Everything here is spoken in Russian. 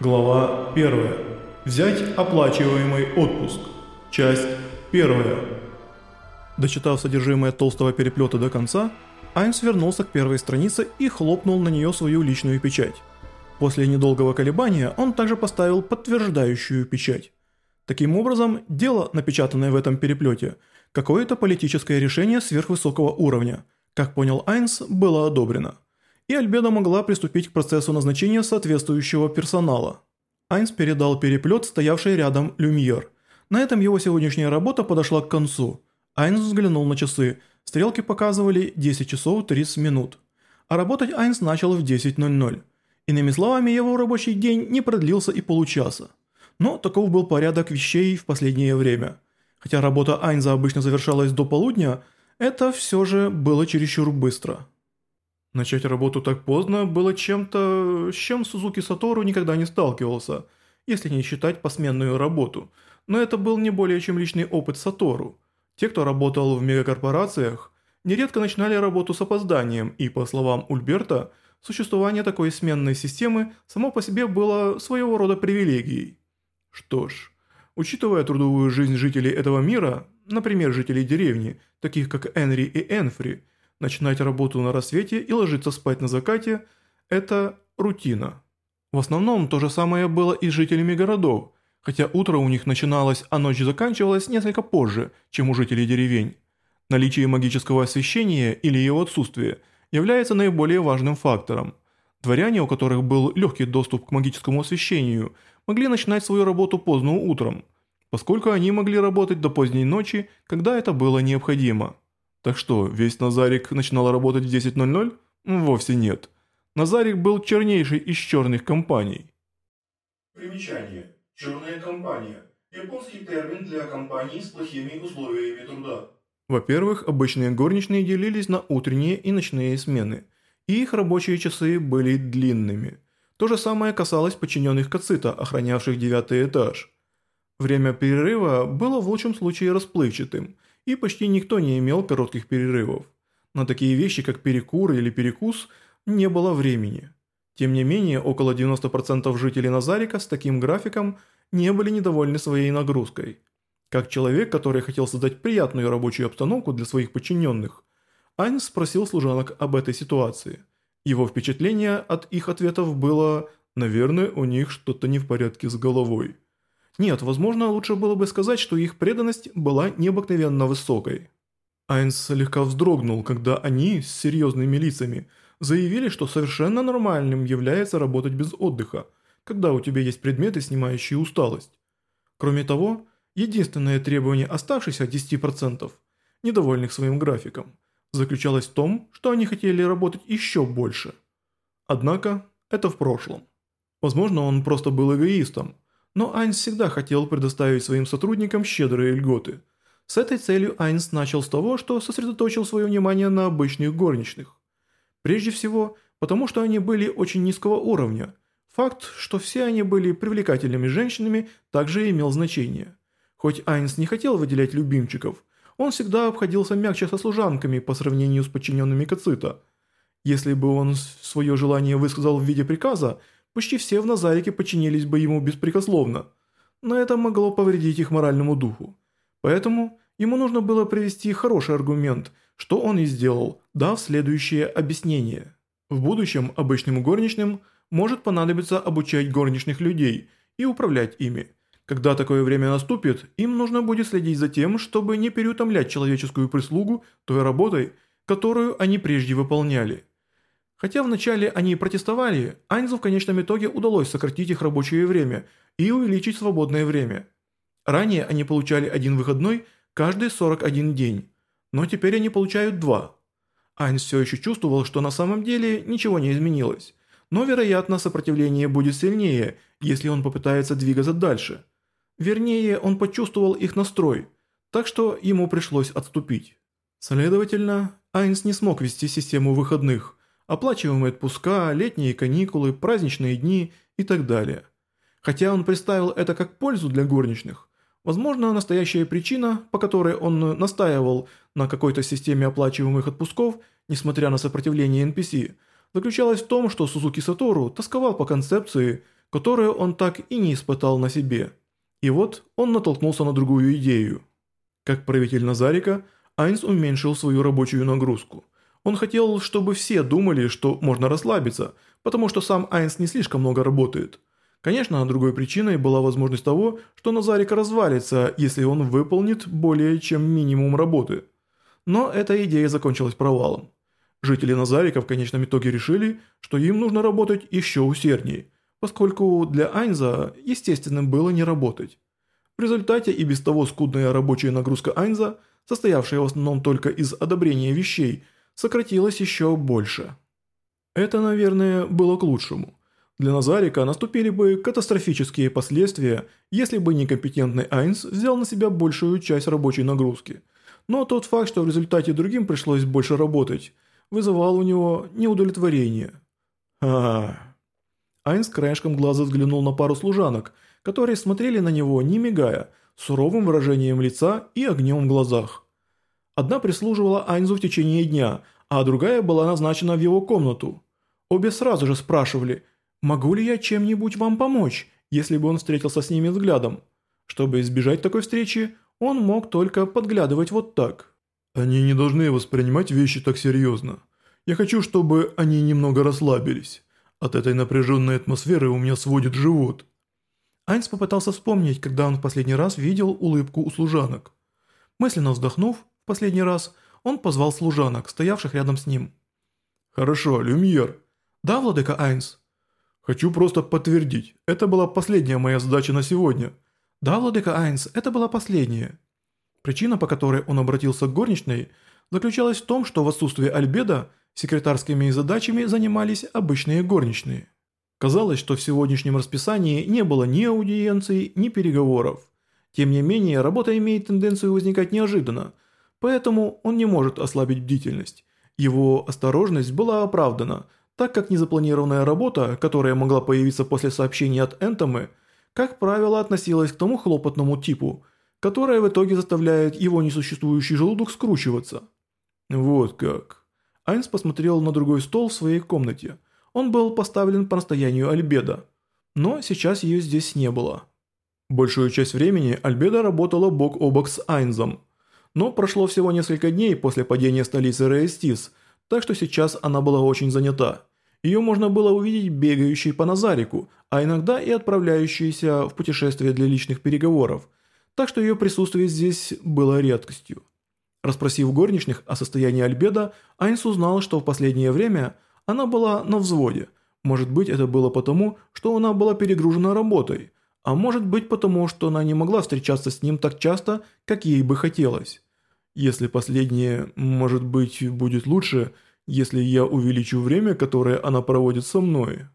Глава 1. Взять оплачиваемый отпуск. Часть 1. Дочитав содержимое толстого переплета до конца, Айнс вернулся к первой странице и хлопнул на нее свою личную печать. После недолгого колебания он также поставил подтверждающую печать. Таким образом, дело, напечатанное в этом переплете, какое-то политическое решение сверхвысокого уровня, как понял Айнс, было одобрено и Альбеда могла приступить к процессу назначения соответствующего персонала. Айнс передал переплет, стоявший рядом Люмьер. На этом его сегодняшняя работа подошла к концу. Айнс взглянул на часы. Стрелки показывали 10 часов 30 минут. А работать Айнс начал в 10.00. Иными словами, его рабочий день не продлился и получаса. Но таков был порядок вещей в последнее время. Хотя работа Айнза обычно завершалась до полудня, это все же было чересчур быстро. Начать работу так поздно было чем-то, с чем Сузуки Сатору никогда не сталкивался, если не считать посменную работу. Но это был не более чем личный опыт Сатору. Те, кто работал в мегакорпорациях, нередко начинали работу с опозданием, и, по словам Ульберта, существование такой сменной системы само по себе было своего рода привилегией. Что ж, учитывая трудовую жизнь жителей этого мира, например, жителей деревни, таких как Энри и Энфри, Начинать работу на рассвете и ложиться спать на закате – это рутина. В основном то же самое было и с жителями городов, хотя утро у них начиналось, а ночь заканчивалась несколько позже, чем у жителей деревень. Наличие магического освещения или его отсутствие является наиболее важным фактором. Дворяне, у которых был легкий доступ к магическому освещению, могли начинать свою работу поздно утром, поскольку они могли работать до поздней ночи, когда это было необходимо. Так что, весь Назарик начинал работать в 10.00? Вовсе нет. Назарик был чернейший из черных компаний. Примечание. Черная компания. Японский термин для компаний с плохими условиями труда. Во-первых, обычные горничные делились на утренние и ночные смены, и их рабочие часы были длинными. То же самое касалось подчиненных Кацита, охранявших девятый этаж. Время перерыва было в лучшем случае расплывчатым – и почти никто не имел коротких перерывов. На такие вещи, как перекур или перекус, не было времени. Тем не менее, около 90% жителей Назарика с таким графиком не были недовольны своей нагрузкой. Как человек, который хотел создать приятную рабочую обстановку для своих подчиненных, Айнс спросил служанок об этой ситуации. Его впечатление от их ответов было «наверное, у них что-то не в порядке с головой». Нет, возможно, лучше было бы сказать, что их преданность была необыкновенно высокой. Айнс слегка вздрогнул, когда они с серьезными лицами заявили, что совершенно нормальным является работать без отдыха, когда у тебя есть предметы, снимающие усталость. Кроме того, единственное требование оставшихся 10%, недовольных своим графиком, заключалось в том, что они хотели работать еще больше. Однако, это в прошлом. Возможно, он просто был эгоистом, но Айнс всегда хотел предоставить своим сотрудникам щедрые льготы. С этой целью Айнс начал с того, что сосредоточил свое внимание на обычных горничных. Прежде всего, потому что они были очень низкого уровня. Факт, что все они были привлекательными женщинами, также имел значение. Хоть Айнс не хотел выделять любимчиков, он всегда обходился мягче со служанками по сравнению с подчиненными Кацита. Если бы он свое желание высказал в виде приказа, почти все в Назарике подчинились бы ему беспрекословно, но это могло повредить их моральному духу. Поэтому ему нужно было привести хороший аргумент, что он и сделал, дав следующее объяснение. В будущем обычным горничным может понадобиться обучать горничных людей и управлять ими. Когда такое время наступит, им нужно будет следить за тем, чтобы не переутомлять человеческую прислугу той работой, которую они прежде выполняли – Хотя вначале они протестовали, Айнзу в конечном итоге удалось сократить их рабочее время и увеличить свободное время. Ранее они получали один выходной каждый 41 день, но теперь они получают два. Айнс все еще чувствовал, что на самом деле ничего не изменилось, но вероятно сопротивление будет сильнее, если он попытается двигаться дальше. Вернее, он почувствовал их настрой, так что ему пришлось отступить. Следовательно, Айнс не смог вести систему выходных – оплачиваемые отпуска, летние каникулы, праздничные дни и так далее. Хотя он представил это как пользу для горничных, возможно, настоящая причина, по которой он настаивал на какой-то системе оплачиваемых отпусков, несмотря на сопротивление NPC, заключалась в том, что Сузуки Сатору тосковал по концепции, которую он так и не испытал на себе. И вот он натолкнулся на другую идею. Как правитель Назарика, Айнс уменьшил свою рабочую нагрузку. Он хотел, чтобы все думали, что можно расслабиться, потому что сам Айнс не слишком много работает. Конечно, другой причиной была возможность того, что Назарик развалится, если он выполнит более чем минимум работы. Но эта идея закончилась провалом. Жители Назарика в конечном итоге решили, что им нужно работать еще усерднее, поскольку для Айнза естественным было не работать. В результате и без того скудная рабочая нагрузка Айнза, состоявшая в основном только из одобрения вещей, сократилась еще больше. Это, наверное, было к лучшему. Для Назарика наступили бы катастрофические последствия, если бы некомпетентный Айнс взял на себя большую часть рабочей нагрузки. Но тот факт, что в результате другим пришлось больше работать – вызывал у него неудовлетворение. а Айнс краешком глаза взглянул на пару служанок, которые смотрели на него, не мигая, суровым выражением лица и огнем в глазах. Одна прислуживала Айнзу в течение дня, а другая была назначена в его комнату. Обе сразу же спрашивали, «Могу ли я чем-нибудь вам помочь?» если бы он встретился с ними взглядом. Чтобы избежать такой встречи, он мог только подглядывать вот так. Они не должны воспринимать вещи так серьезно. Я хочу, чтобы они немного расслабились. От этой напряженной атмосферы у меня сводит живот. Айнс попытался вспомнить, когда он в последний раз видел улыбку у служанок. Мысленно вздохнув последний раз, он позвал служанок, стоявших рядом с ним. «Хорошо, Люмьер». «Да, владыка Айнс?» «Хочу просто подтвердить, это была последняя моя задача на сегодня». «Да, владыка Айнс, это была последняя». Причина, по которой он обратился к горничной, заключалась в том, что в отсутствие Альбеда секретарскими задачами занимались обычные горничные. Казалось, что в сегодняшнем расписании не было ни аудиенций, ни переговоров. Тем не менее, работа имеет тенденцию возникать неожиданно, поэтому он не может ослабить бдительность. Его осторожность была оправдана, так как незапланированная работа, которая могла появиться после сообщения от Энтомы, как правило относилась к тому хлопотному типу – которая в итоге заставляет его несуществующий желудок скручиваться. Вот как. Айнс посмотрел на другой стол в своей комнате. Он был поставлен по настоянию Альбеда. Но сейчас ее здесь не было. Большую часть времени Альбеда работала бок о бок с Айнзом. Но прошло всего несколько дней после падения столицы Рейстис, так что сейчас она была очень занята. Ее можно было увидеть бегающей по Назарику, а иногда и отправляющейся в путешествие для личных переговоров – так что ее присутствие здесь было редкостью. Распросив горничных о состоянии Альбеда, Айнс узнал, что в последнее время она была на взводе. Может быть, это было потому, что она была перегружена работой, а может быть потому, что она не могла встречаться с ним так часто, как ей бы хотелось. Если последнее, может быть, будет лучше, если я увеличу время, которое она проводит со мной».